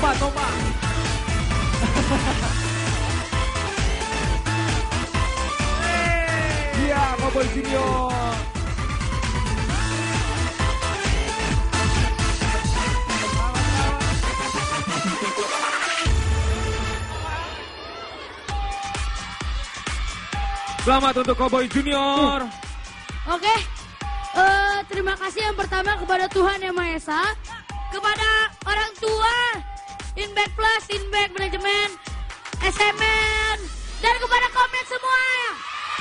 Iya, Cowboy Junior. Selamat untuk Cowboy Junior. Oke, eh, terima kasih yang pertama kepada Tuhan Yang Maha Esa, kepada orang tua, Inback Plus, Inback Manajemen, SMN, dan kepada komen semua.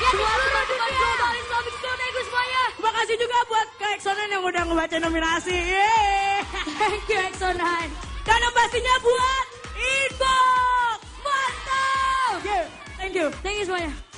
Yang di seluruh dunia. Islamic Zone, semuanya. Terima kasih juga buat Kak Exonan yang udah ngebaca nominasi. Yeay. Thank you, Exonan. Dan yang pastinya buat Inbox. Mantap. Thank you. Thank you semuanya.